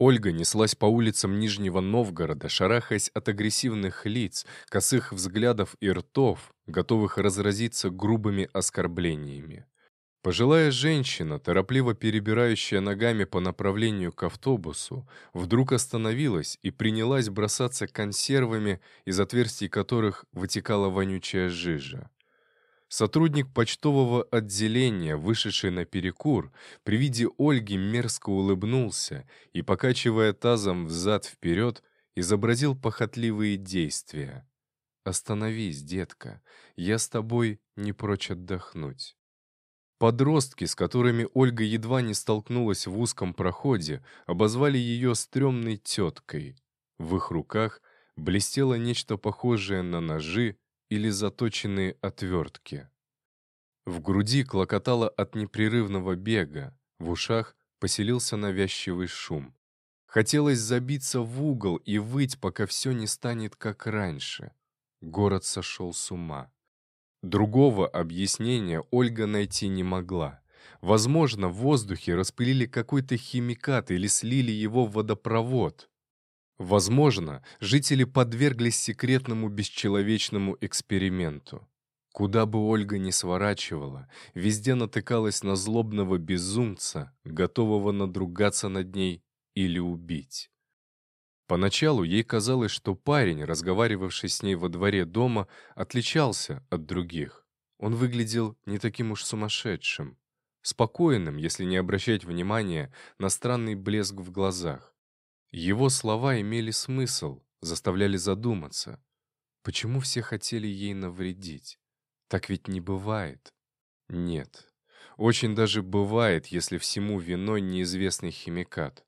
Ольга неслась по улицам Нижнего Новгорода, шарахаясь от агрессивных лиц, косых взглядов и ртов, готовых разразиться грубыми оскорблениями. Пожилая женщина, торопливо перебирающая ногами по направлению к автобусу, вдруг остановилась и принялась бросаться консервами, из отверстий которых вытекала вонючая жижа. Сотрудник почтового отделения, вышедший на перекур, при виде Ольги мерзко улыбнулся и, покачивая тазом взад-вперед, изобразил похотливые действия. «Остановись, детка, я с тобой не прочь отдохнуть». Подростки, с которыми Ольга едва не столкнулась в узком проходе, обозвали ее стрёмной теткой. В их руках блестело нечто похожее на ножи, или заточенные отвертки. В груди клокотало от непрерывного бега, в ушах поселился навязчивый шум. Хотелось забиться в угол и выть, пока все не станет как раньше. Город сошел с ума. Другого объяснения Ольга найти не могла. Возможно, в воздухе распылили какой-то химикат или слили его в водопровод. Возможно, жители подверглись секретному бесчеловечному эксперименту. Куда бы Ольга ни сворачивала, везде натыкалась на злобного безумца, готового надругаться над ней или убить. Поначалу ей казалось, что парень, разговаривавший с ней во дворе дома, отличался от других. Он выглядел не таким уж сумасшедшим, спокойным, если не обращать внимания на странный блеск в глазах. Его слова имели смысл, заставляли задуматься. Почему все хотели ей навредить? Так ведь не бывает. Нет. Очень даже бывает, если всему виной неизвестный химикат.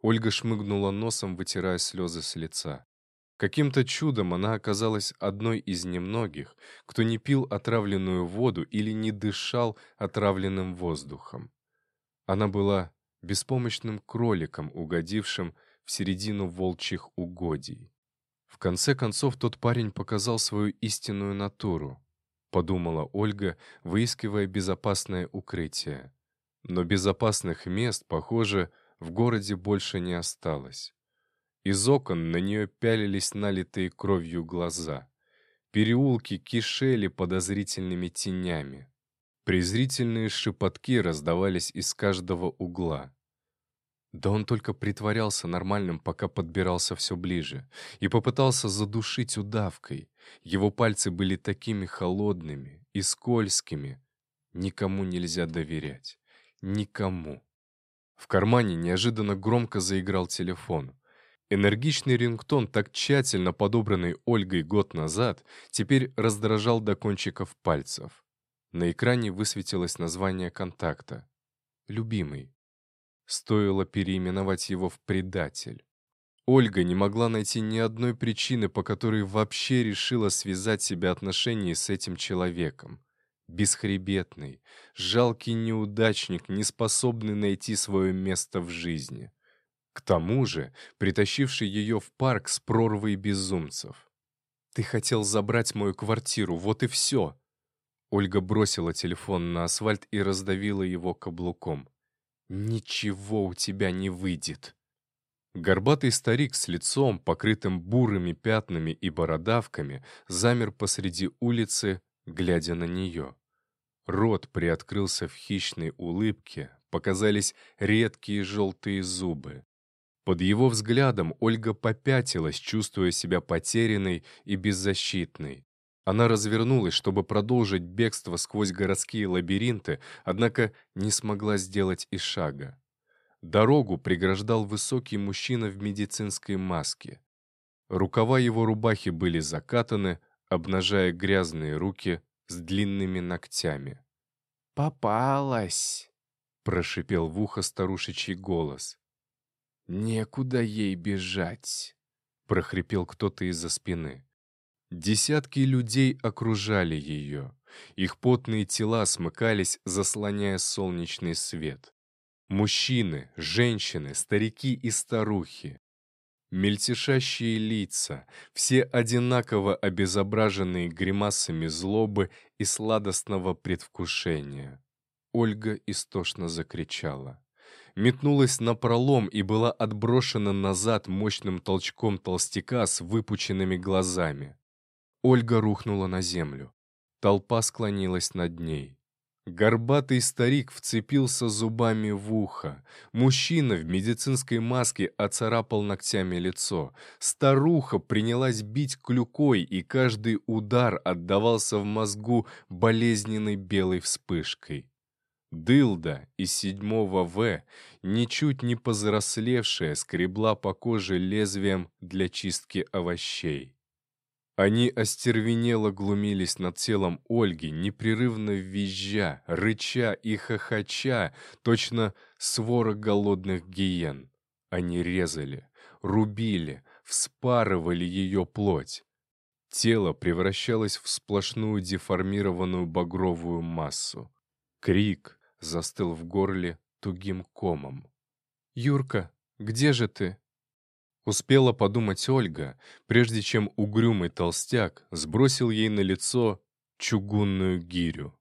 Ольга шмыгнула носом, вытирая слезы с лица. Каким-то чудом она оказалась одной из немногих, кто не пил отравленную воду или не дышал отравленным воздухом. Она была беспомощным кроликом, угодившим в середину волчьих угодий. В конце концов, тот парень показал свою истинную натуру, подумала Ольга, выискивая безопасное укрытие. Но безопасных мест, похоже, в городе больше не осталось. Из окон на нее пялились налитые кровью глаза. Переулки кишели подозрительными тенями. Презрительные шепотки раздавались из каждого угла. Да он только притворялся нормальным, пока подбирался все ближе, и попытался задушить удавкой. Его пальцы были такими холодными и скользкими. Никому нельзя доверять. Никому. В кармане неожиданно громко заиграл телефон. Энергичный рингтон, так тщательно подобранный Ольгой год назад, теперь раздражал до кончиков пальцев. На экране высветилось название контакта. «Любимый». Стоило переименовать его в «предатель». Ольга не могла найти ни одной причины, по которой вообще решила связать себя отношения с этим человеком. Бесхребетный, жалкий неудачник, не способный найти свое место в жизни. К тому же, притащивший ее в парк с прорвой безумцев. «Ты хотел забрать мою квартиру, вот и все!» Ольга бросила телефон на асфальт и раздавила его каблуком. «Ничего у тебя не выйдет». Горбатый старик с лицом, покрытым бурыми пятнами и бородавками, замер посреди улицы, глядя на нее. Рот приоткрылся в хищной улыбке, показались редкие желтые зубы. Под его взглядом Ольга попятилась, чувствуя себя потерянной и беззащитной. Она развернулась, чтобы продолжить бегство сквозь городские лабиринты, однако не смогла сделать и шага. Дорогу преграждал высокий мужчина в медицинской маске. Рукава его рубахи были закатаны, обнажая грязные руки с длинными ногтями. «Попалась!» — прошипел в ухо старушечий голос. «Некуда ей бежать!» — прохрипел кто-то из-за спины. Десятки людей окружали ее. Их потные тела смыкались, заслоняя солнечный свет. Мужчины, женщины, старики и старухи. Мельтешащие лица, все одинаково обезображенные гримасами злобы и сладостного предвкушения. Ольга истошно закричала. метнулась на пролом и была отброшена назад мощным толчком толстяка с выпученными глазами. Ольга рухнула на землю. Толпа склонилась над ней. Горбатый старик вцепился зубами в ухо. Мужчина в медицинской маске оцарапал ногтями лицо. Старуха принялась бить клюкой, и каждый удар отдавался в мозгу болезненной белой вспышкой. Дылда из седьмого В, ничуть не повзрослевшая, скребла по коже лезвием для чистки овощей. Они остервенело глумились над телом Ольги, непрерывно визжа, рыча и хохоча, точно свора голодных гиен. Они резали, рубили, вспарывали ее плоть. Тело превращалось в сплошную деформированную багровую массу. Крик застыл в горле тугим комом. «Юрка, где же ты?» Успела подумать Ольга, прежде чем угрюмый толстяк сбросил ей на лицо чугунную гирю.